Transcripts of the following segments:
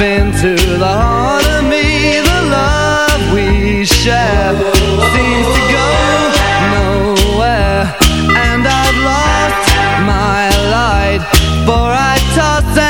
into the heart of me The love we share. Seems to go nowhere And I've lost my light For I toss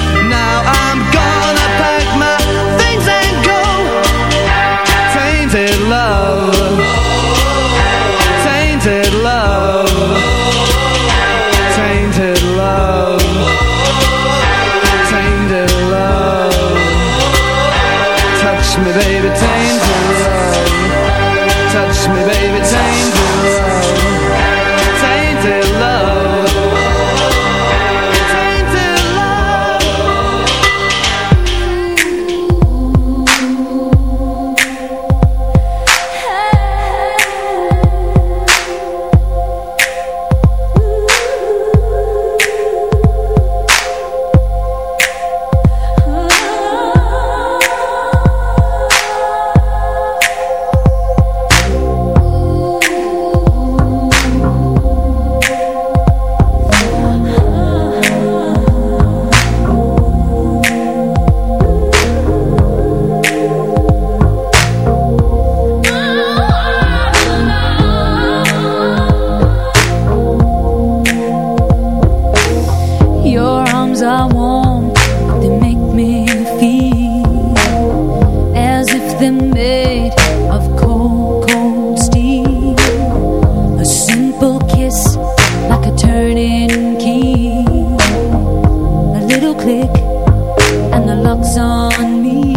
and the lock's on me.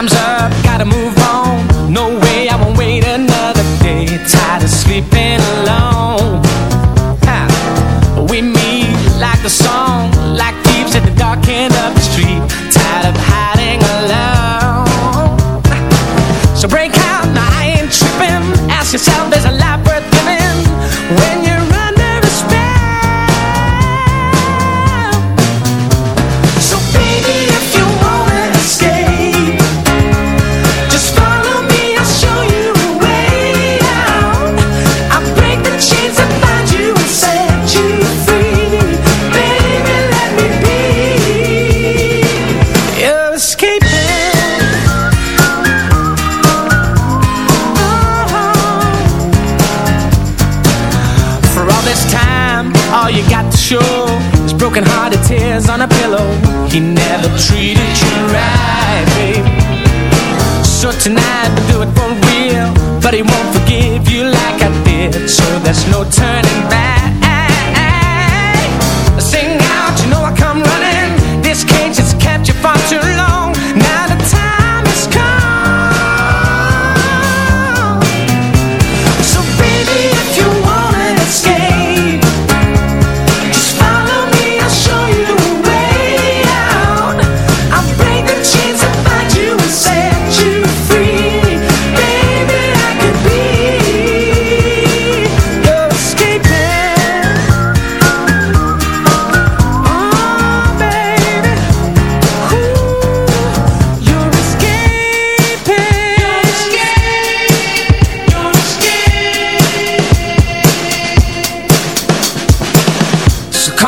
time's up.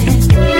promise.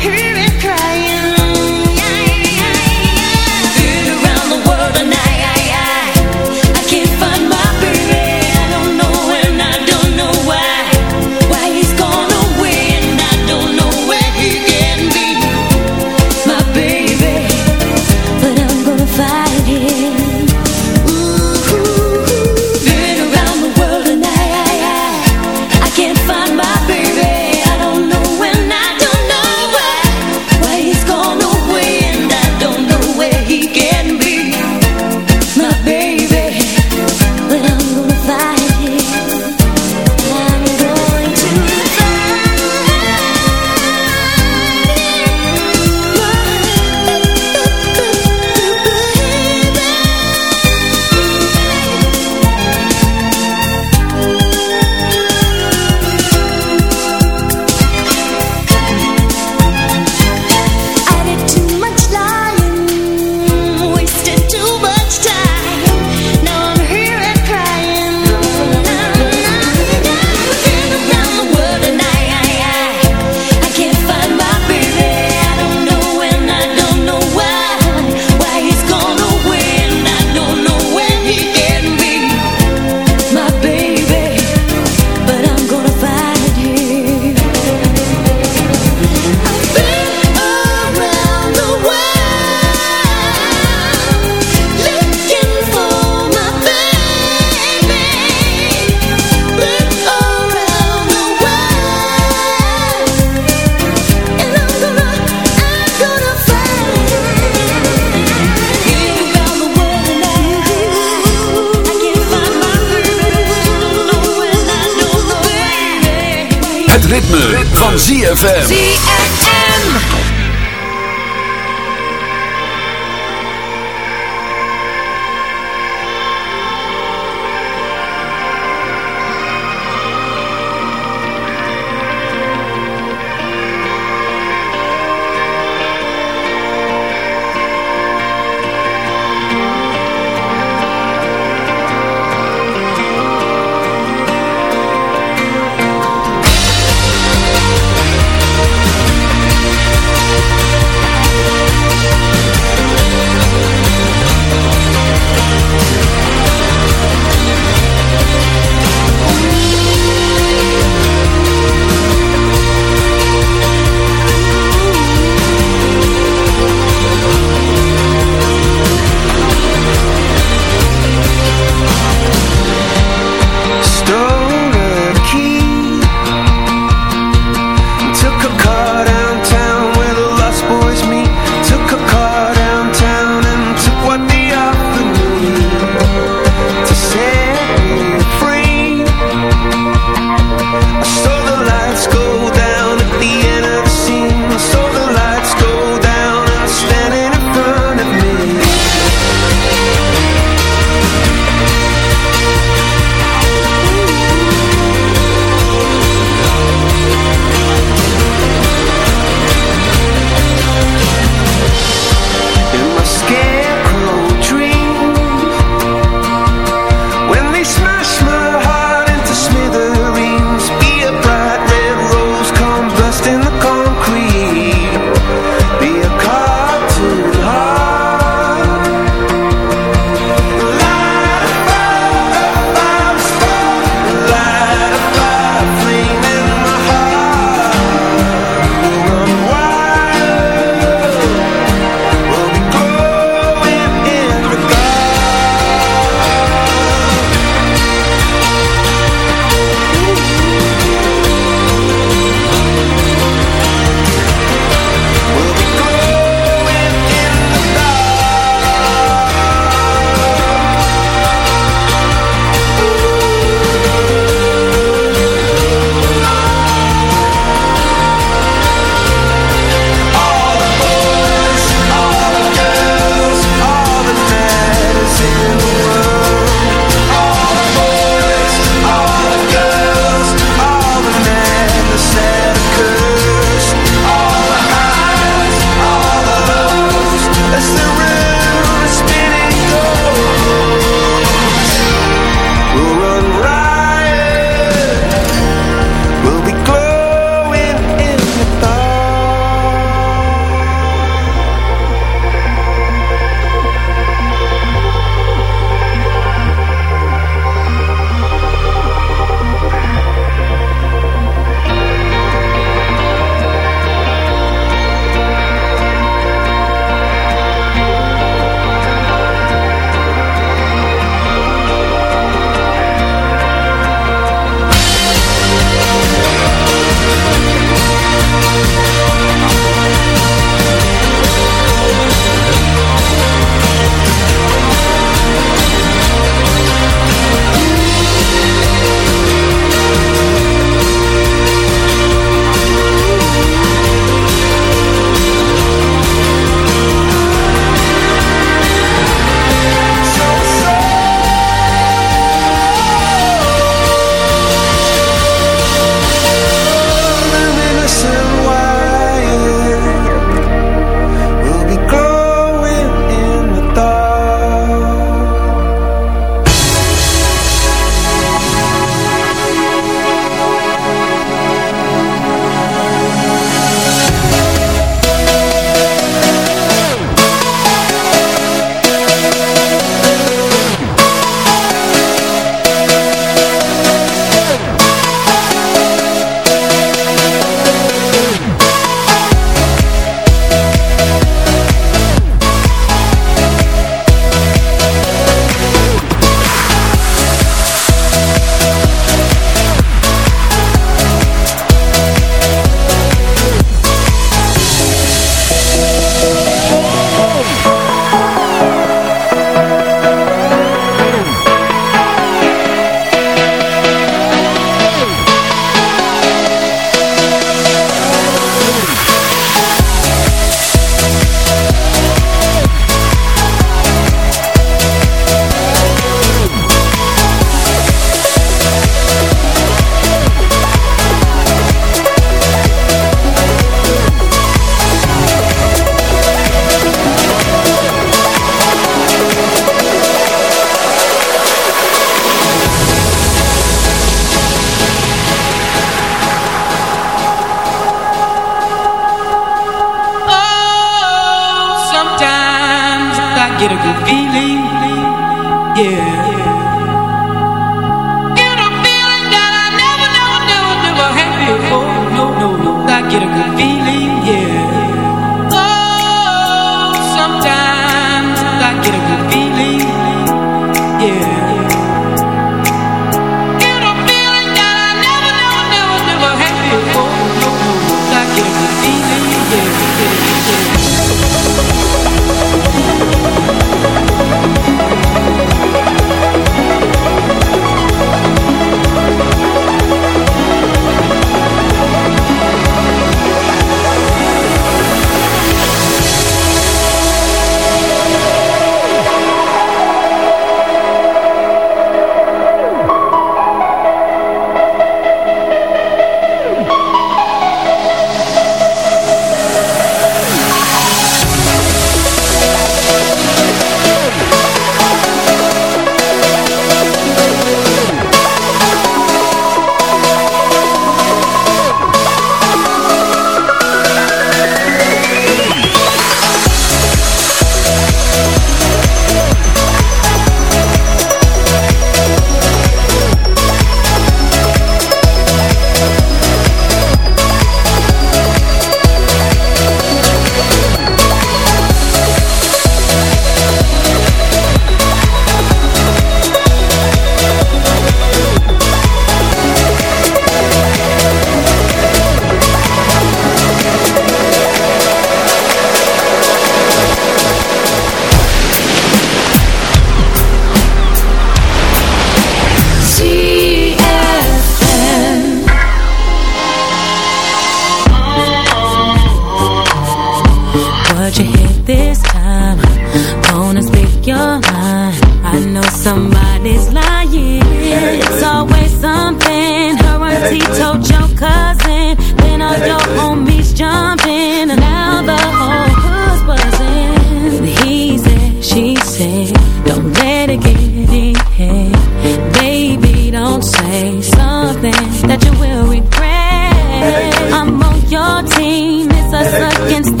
baby, don't say something that you will regret. I'm on your team. It's us against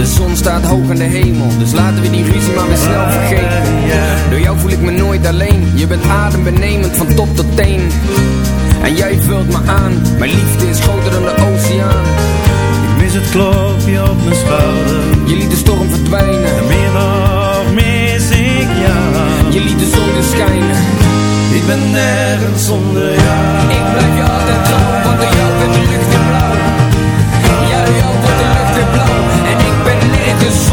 De zon staat hoog in de hemel, dus laten we die ruzie maar weer snel vergeten. Door jou voel ik me nooit alleen. Je bent adembenemend van top tot teen. En jij vult me aan. Mijn liefde is groter dan de oceaan. Ik mis het klopje op mijn schouder. Je liet de storm verdwijnen. En meer nog mis ik jou. Je liet de zon weer schijnen. Ik ben nergens zonder jou. Ik blijf je altijd trouw, want door jou wordt de lucht